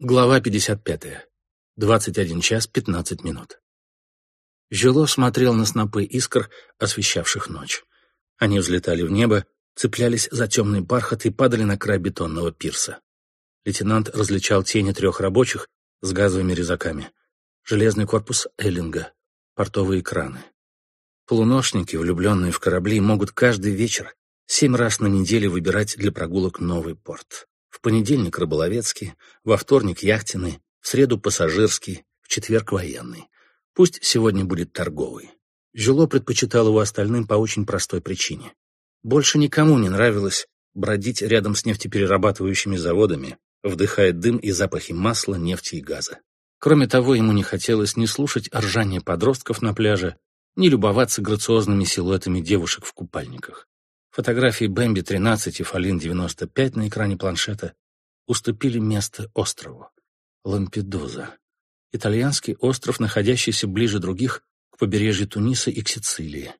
Глава 55. 21 час 15 минут. Жило смотрел на снопы искр, освещавших ночь. Они взлетали в небо, цеплялись за темный бархат и падали на край бетонного пирса. Лейтенант различал тени трех рабочих с газовыми резаками. Железный корпус Эллинга, портовые краны. Полуношники, влюбленные в корабли, могут каждый вечер семь раз на неделю выбирать для прогулок новый порт. В понедельник рыболовецкий, во вторник яхтенный, в среду пассажирский, в четверг военный. Пусть сегодня будет торговый. Жило предпочитал его остальным по очень простой причине. Больше никому не нравилось бродить рядом с нефтеперерабатывающими заводами, вдыхая дым и запахи масла, нефти и газа. Кроме того, ему не хотелось ни слушать ржание подростков на пляже, ни любоваться грациозными силуэтами девушек в купальниках. Фотографии Бэмби 13 и Фалин 95 на экране планшета уступили место острову. Лампедуза. Итальянский остров, находящийся ближе других к побережью Туниса и к Сицилии.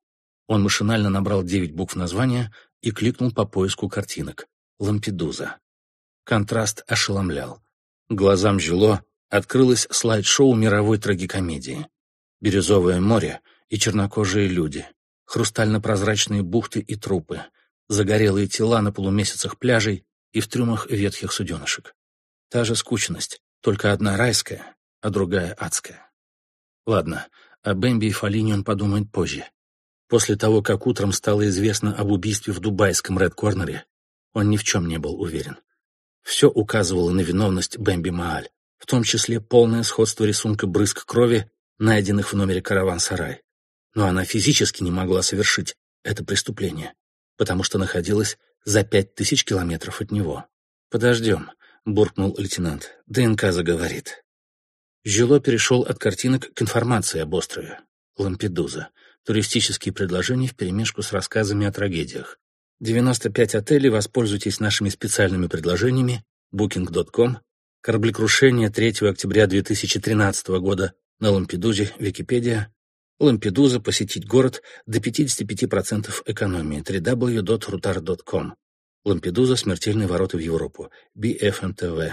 Он машинально набрал девять букв названия и кликнул по поиску картинок. Лампедуза. Контраст ошеломлял. Глазам Жило открылось слайд-шоу мировой трагикомедии. Бирюзовое море и чернокожие люди — хрустально-прозрачные бухты и трупы, загорелые тела на полумесяцах пляжей и в трюмах ветхих суденышек. Та же скучность, только одна райская, а другая адская. Ладно, о Бэмби и Фалине он подумает позже. После того, как утром стало известно об убийстве в дубайском Ред-Корнере, он ни в чем не был уверен. Все указывало на виновность Бэмби Мааль, в том числе полное сходство рисунка брызг крови, найденных в номере караван-сарай но она физически не могла совершить это преступление, потому что находилась за пять тысяч километров от него. «Подождем», — буркнул лейтенант. «ДНК заговорит». Жило перешел от картинок к информации об острове. Лампедуза. Туристические предложения вперемешку с рассказами о трагедиях. 95 отелей, воспользуйтесь нашими специальными предложениями. Booking.com. Кораблекрушение 3 октября 2013 года на Лампедузе, Википедия. Лампедуза, посетить город до 55% экономии. www.rutar.com. Лампедуза, смертельные ворота в Европу. BFMTV.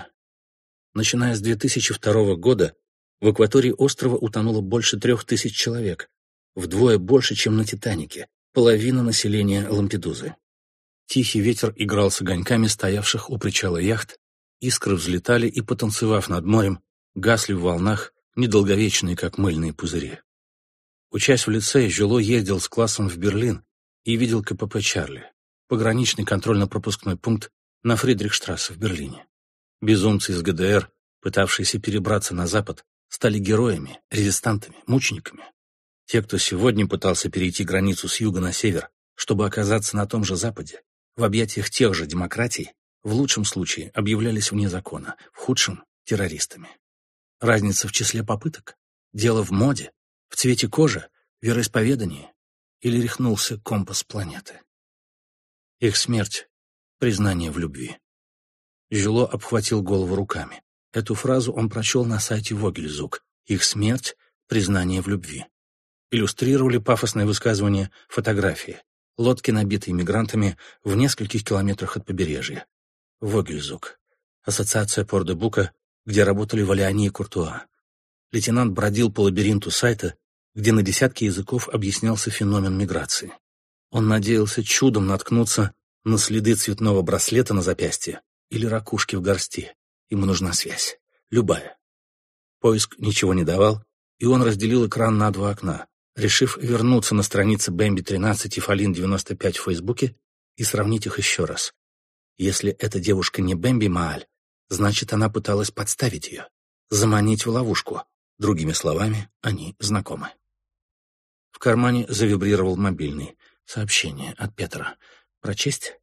Начиная с 2002 года в акватории острова утонуло больше трех тысяч человек, вдвое больше, чем на «Титанике», половина населения Лампедузы. Тихий ветер играл с огоньками стоявших у причала яхт, искры взлетали и, потанцевав над морем, гасли в волнах, недолговечные, как мыльные пузыри. Учась в лицее, Жило ездил с классом в Берлин и видел КПП «Чарли», пограничный контрольно-пропускной пункт на Фридрихштрассе в Берлине. Безумцы из ГДР, пытавшиеся перебраться на Запад, стали героями, резистантами, мучениками. Те, кто сегодня пытался перейти границу с юга на север, чтобы оказаться на том же Западе, в объятиях тех же демократий, в лучшем случае объявлялись вне закона, в худшем — террористами. Разница в числе попыток? Дело в моде? В цвете кожи, вероисповедании или рехнулся компас планеты? Их смерть — признание в любви. Жило обхватил голову руками. Эту фразу он прочел на сайте Вогельзук. Их смерть — признание в любви. Иллюстрировали пафосное высказывание фотографии. Лодки, набитые мигрантами, в нескольких километрах от побережья. Вогельзук. Ассоциация Пордебука, где работали Валиани и Куртуа. Лейтенант бродил по лабиринту сайта, где на десятки языков объяснялся феномен миграции. Он надеялся чудом наткнуться на следы цветного браслета на запястье или ракушки в горсти. Ему нужна связь. Любая. Поиск ничего не давал, и он разделил экран на два окна, решив вернуться на страницы Бэмби 13 и Фалин 95 в Фейсбуке и сравнить их еще раз. Если эта девушка не Бэмби Мааль, значит, она пыталась подставить ее, заманить в ловушку, Другими словами, они знакомы. В кармане завибрировал мобильный. Сообщение от Петра. Прочесть?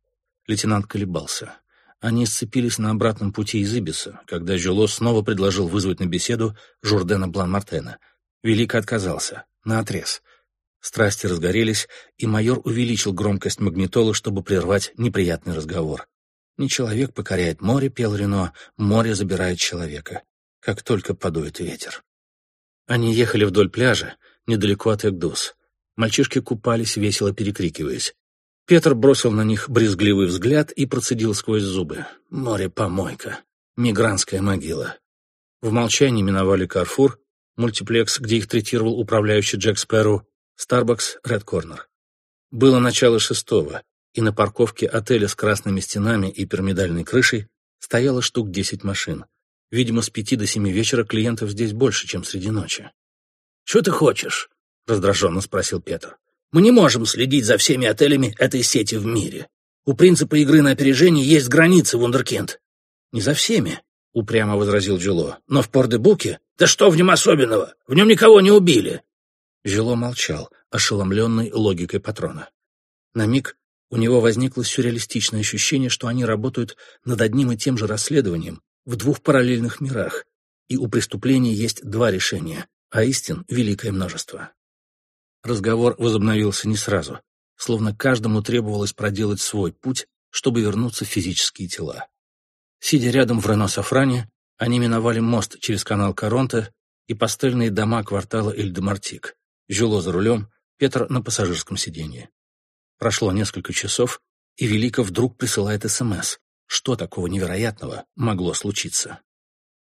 Лейтенант колебался. Они сцепились на обратном пути из Ибиса, когда Жюло снова предложил вызвать на беседу Журдена Блан-Мартена. Велико отказался. Наотрез. Страсти разгорелись, и майор увеличил громкость магнитолы, чтобы прервать неприятный разговор. «Не человек покоряет море», — пел Рено, — «море забирает человека, как только подует ветер». Они ехали вдоль пляжа, недалеко от Экдус. Мальчишки купались, весело перекрикиваясь. Петр бросил на них брезгливый взгляд и процедил сквозь зубы. Море-помойка. Мигрантская могила. В молчании миновали Карфур, мультиплекс, где их третировал управляющий Джек Спэру, Starbucks, Red Corner. Было начало шестого, и на парковке отеля с красными стенами и пирамидальной крышей стояло штук десять машин. Видимо, с пяти до семи вечера клиентов здесь больше, чем среди ночи. «Что ты хочешь?» — раздраженно спросил Петр. «Мы не можем следить за всеми отелями этой сети в мире. У принципа игры на опережение есть границы, вундеркинд». «Не за всеми», — упрямо возразил Джило. «Но в Пордебуке? Да что в нем особенного? В нем никого не убили». Жило молчал, ошеломленный логикой патрона. На миг у него возникло сюрреалистичное ощущение, что они работают над одним и тем же расследованием в двух параллельных мирах, и у преступления есть два решения, а истин — великое множество. Разговор возобновился не сразу, словно каждому требовалось проделать свой путь, чтобы вернуться в физические тела. Сидя рядом в Рено-Сафране, они миновали мост через канал Коронта и пастельные дома квартала Эльдемартик. За рулем, Петр на пассажирском сиденье. Прошло несколько часов, и Великов вдруг присылает СМС. Что такого невероятного могло случиться?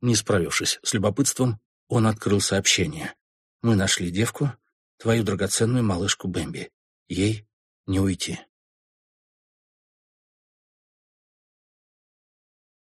Не справившись с любопытством, он открыл сообщение. «Мы нашли девку, твою драгоценную малышку Бэмби. Ей не уйти».